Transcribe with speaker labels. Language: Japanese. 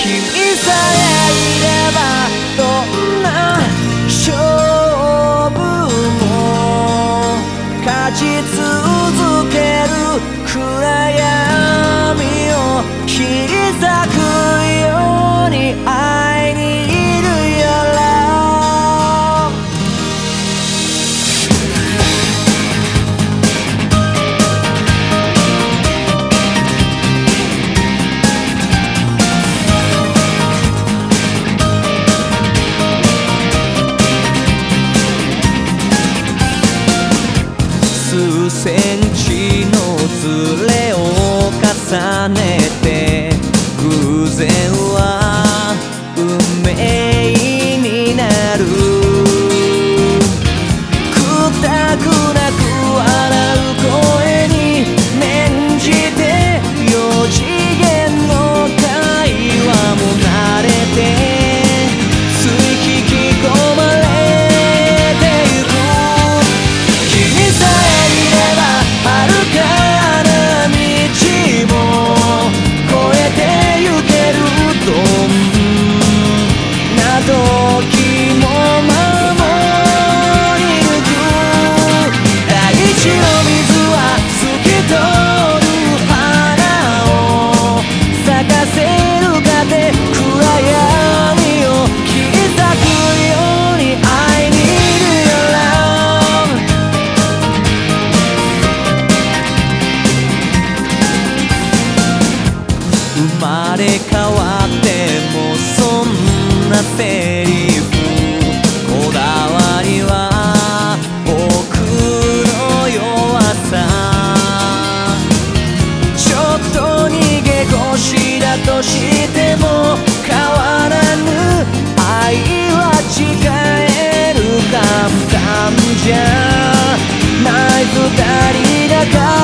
Speaker 1: 君さえいればどんな勝負も勝ち続ける暗闇を切り裂く sé. れ変わってもそんなセリフこだわりは僕の弱さ。ちょっと逃げ腰だとしても変わらぬ愛は誓える簡単じゃない二人だから